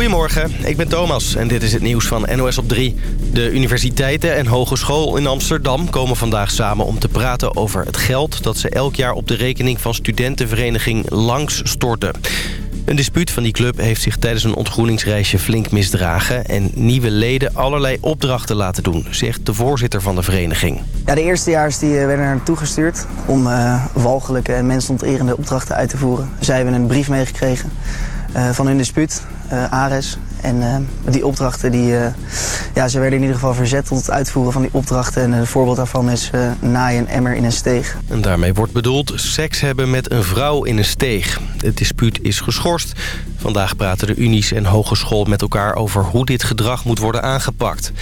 Goedemorgen, ik ben Thomas en dit is het nieuws van NOS op 3. De universiteiten en hogeschool in Amsterdam komen vandaag samen om te praten over het geld... dat ze elk jaar op de rekening van studentenvereniging Langs storten. Een dispuut van die club heeft zich tijdens een ontgroeningsreisje flink misdragen... en nieuwe leden allerlei opdrachten laten doen, zegt de voorzitter van de vereniging. Ja, de eerstejaars die eh, werden er naartoe gestuurd om uh, walgelijke en mensonterende opdrachten uit te voeren. Zij hebben een brief meegekregen van hun dispuut, Ares. En die opdrachten, die, ja, ze werden in ieder geval verzet tot het uitvoeren van die opdrachten. En een voorbeeld daarvan is naaien een emmer in een steeg. En daarmee wordt bedoeld seks hebben met een vrouw in een steeg. Het dispuut is geschorst. Vandaag praten de unies en hogeschool met elkaar over hoe dit gedrag moet worden aangepakt.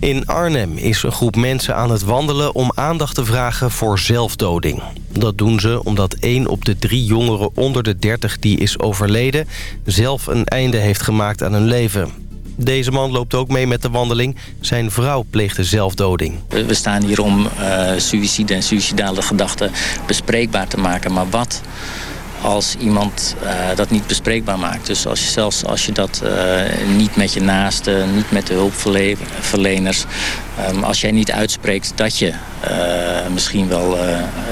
In Arnhem is een groep mensen aan het wandelen om aandacht te vragen voor zelfdoding. Dat doen ze omdat één op de drie jongeren onder de 30 die is overleden... zelf een einde heeft gemaakt aan hun leven. Deze man loopt ook mee met de wandeling. Zijn vrouw pleegde zelfdoding. We staan hier om uh, suïcide en suïcidale gedachten bespreekbaar te maken. Maar wat als iemand uh, dat niet bespreekbaar maakt. Dus als je, zelfs als je dat uh, niet met je naasten, niet met de hulpverleners... Um, als jij niet uitspreekt dat je uh, misschien wel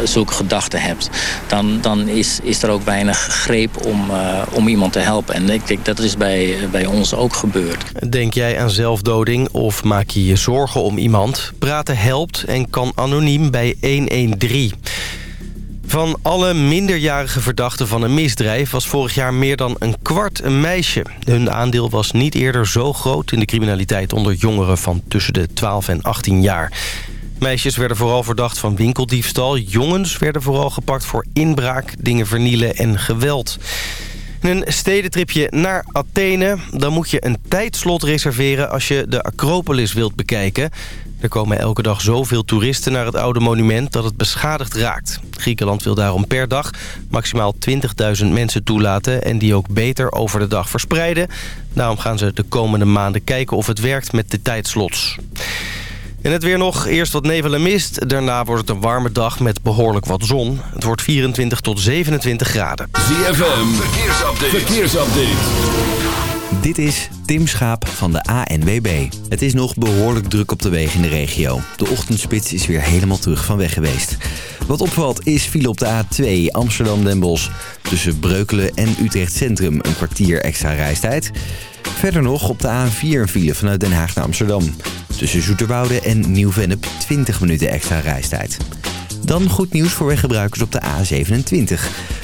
zulke gedachten hebt... dan, dan is, is er ook weinig greep om, om iemand te helpen. En ik denk dat is bij, bij ons ook gebeurd. Denk jij aan zelfdoding of maak je je zorgen om iemand? Praten helpt en kan anoniem bij 113. Van alle minderjarige verdachten van een misdrijf was vorig jaar meer dan een kwart een meisje. Hun aandeel was niet eerder zo groot in de criminaliteit onder jongeren van tussen de 12 en 18 jaar. Meisjes werden vooral verdacht van winkeldiefstal. Jongens werden vooral gepakt voor inbraak, dingen vernielen en geweld. Een stedentripje naar Athene. Dan moet je een tijdslot reserveren als je de Acropolis wilt bekijken. Er komen elke dag zoveel toeristen naar het oude monument dat het beschadigd raakt. Griekenland wil daarom per dag maximaal 20.000 mensen toelaten... en die ook beter over de dag verspreiden. Daarom gaan ze de komende maanden kijken of het werkt met de tijdslots. En het weer nog. Eerst wat nevel en mist. Daarna wordt het een warme dag met behoorlijk wat zon. Het wordt 24 tot 27 graden. ZFM, verkeersupdate. verkeersupdate. Dit is Tim Schaap van de ANWB. Het is nog behoorlijk druk op de wegen in de regio. De ochtendspits is weer helemaal terug van weg geweest. Wat opvalt is file op de A2 Amsterdam-Den Bosch. Tussen Breukelen en Utrecht Centrum een kwartier extra reistijd. Verder nog op de A4 een file vanuit Den Haag naar Amsterdam. Tussen Zoeterwoude en Nieuw-Vennep 20 minuten extra reistijd. Dan goed nieuws voor weggebruikers op de A27.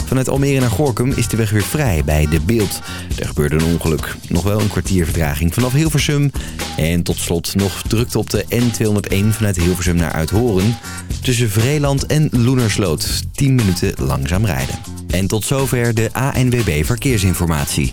Vanuit Almere naar Gorkum is de weg weer vrij bij De Beeld. Er gebeurde een ongeluk. Nog wel een kwartier vertraging vanaf Hilversum. En tot slot nog drukte op de N201 vanuit Hilversum naar Uithoren. Tussen Vreeland en Loenersloot. 10 minuten langzaam rijden. En tot zover de ANWB Verkeersinformatie.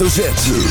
Hoofdletter Z.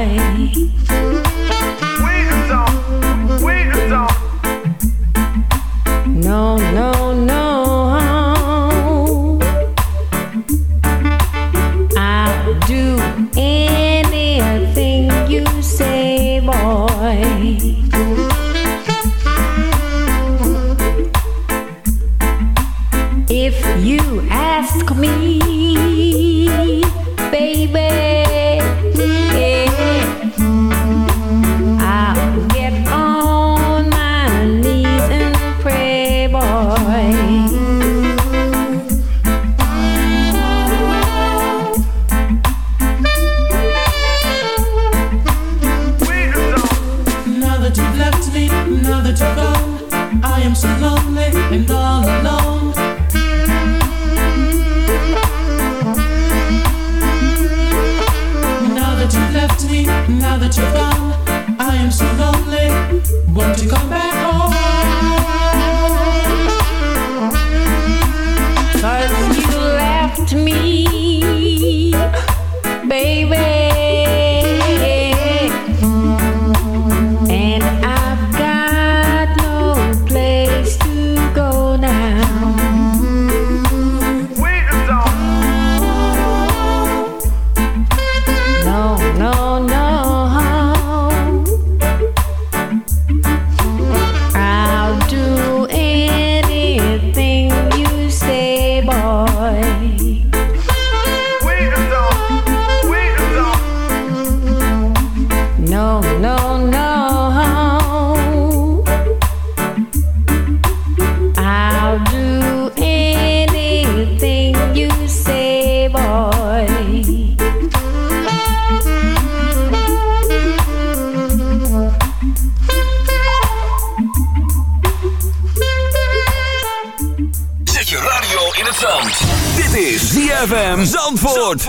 life. ZFM Zandvoort.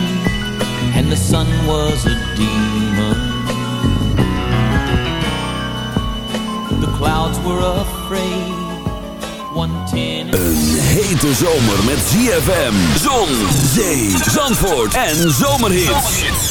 the sun was a demon. The clouds were afraid. Een hete zomer met ZFM, zon, zee, zandvoort en zomerhits.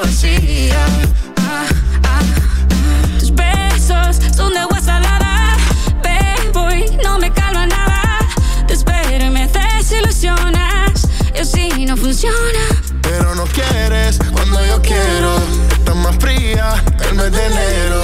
vacía. Ah, ah. Tus besos son de agua salada, bebo y no me calma nada. Te espero y me desilusionas, y así no funciona. Pero no quieres cuando yo quiero. Estás más fría el mes de enero.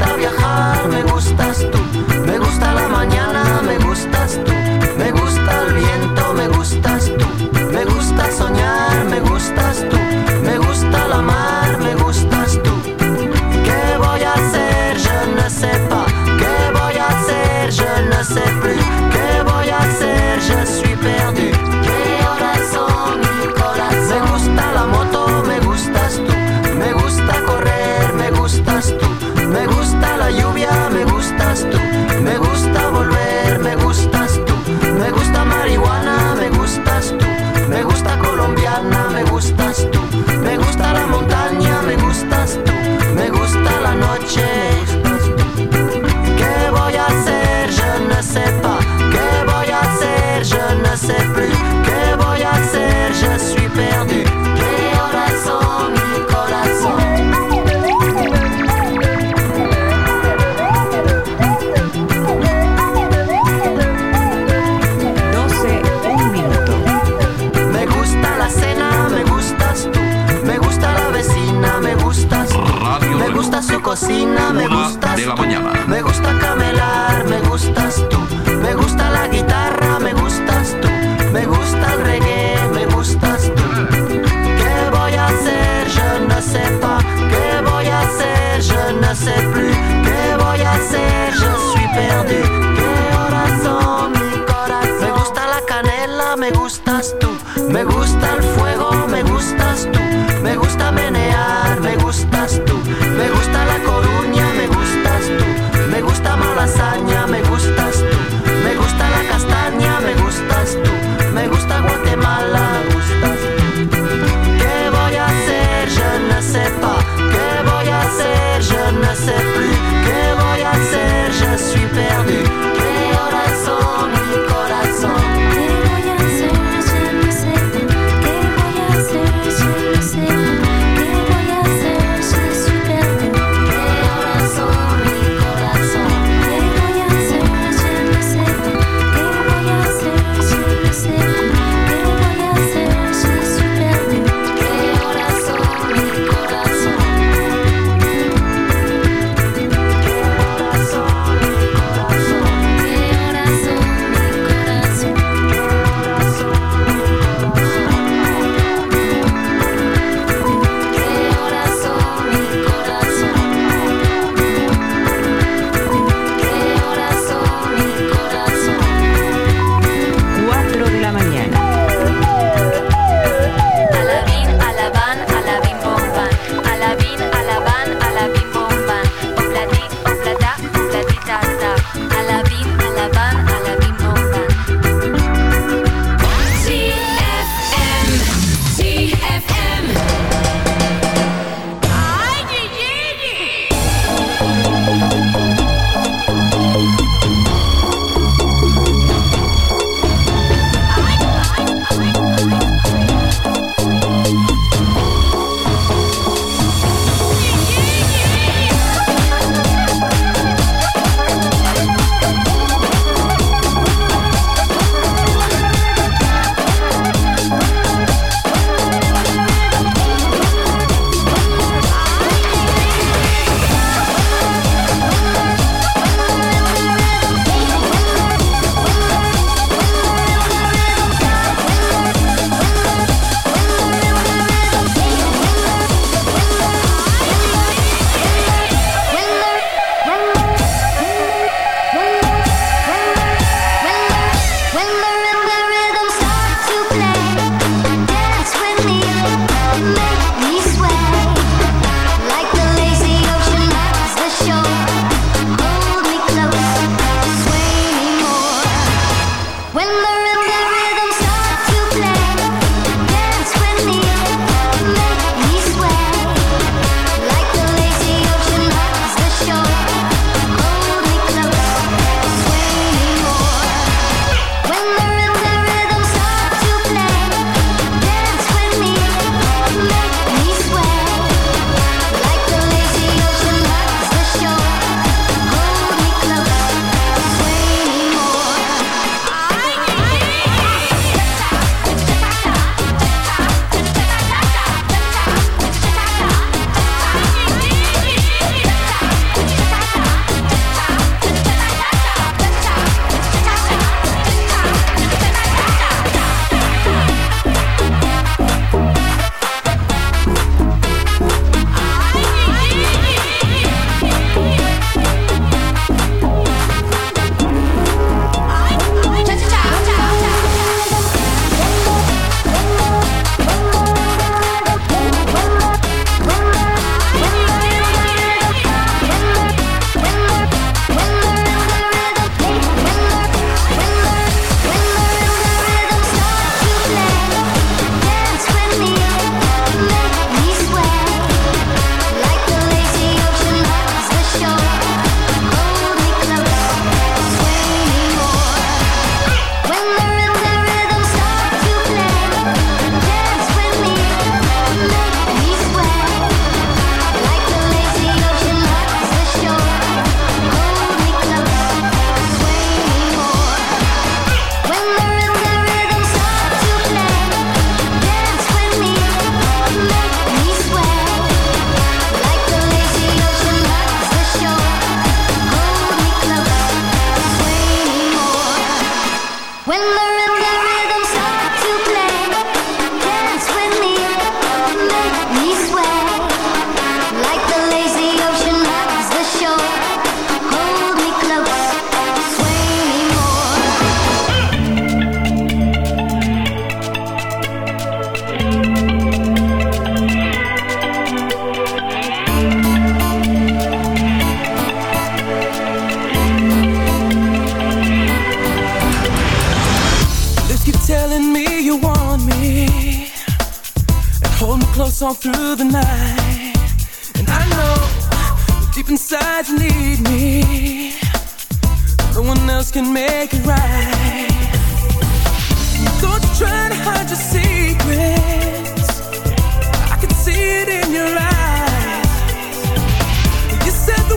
到沿海 la mañana.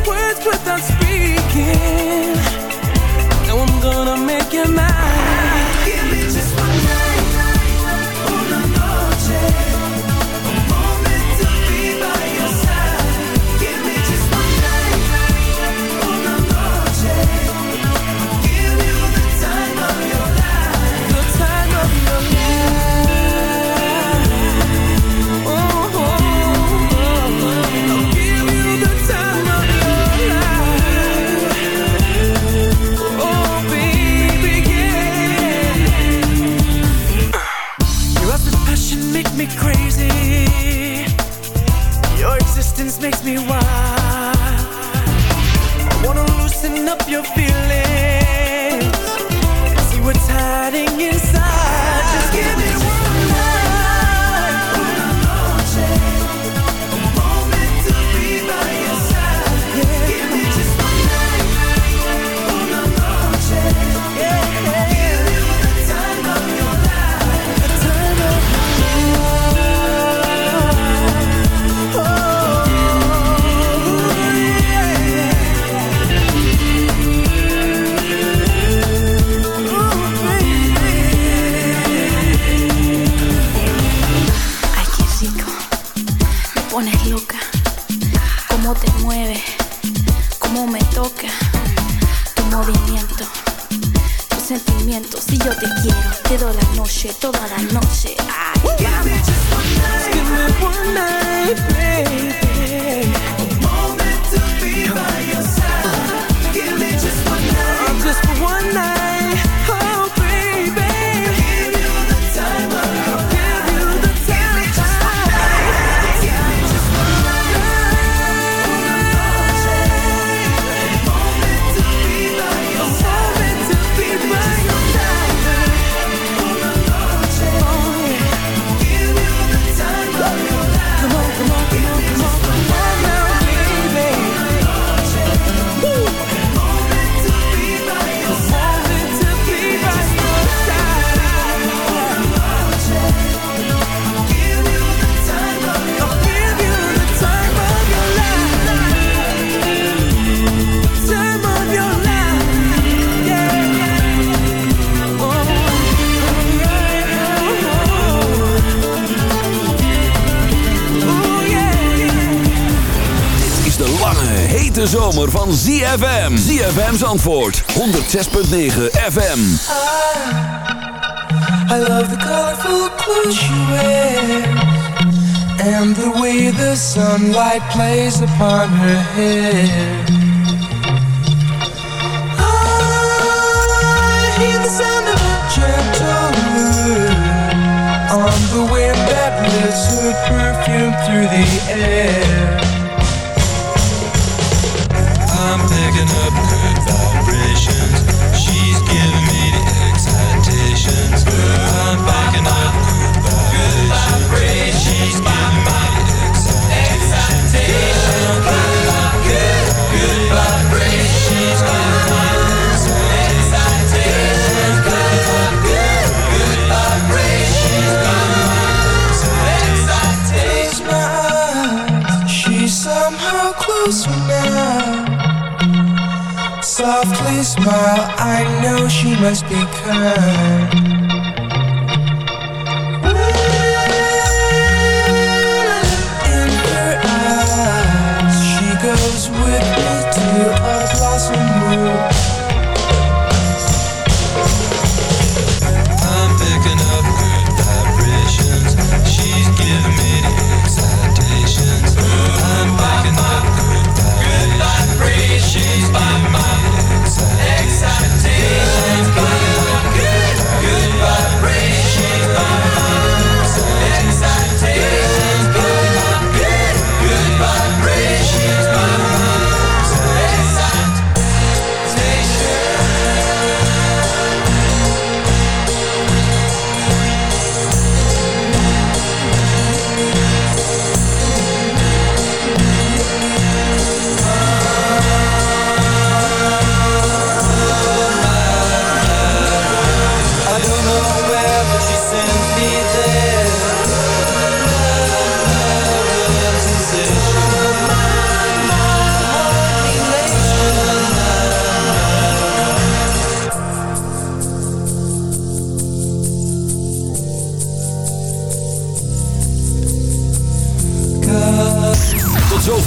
words without speaking. Now I'm gonna make you mine. makes me sentimientos y yo te quiero. Te doy la noche, toda la noche. Ay, vamos. ZFM. ZFM's antwoord. 106.9 FM. I, love the colorful clothes you wears. And the way the sunlight plays upon her hair. I hear the sound of a gentle On the wind that lifts her perfume through the air. While I know she must be kind.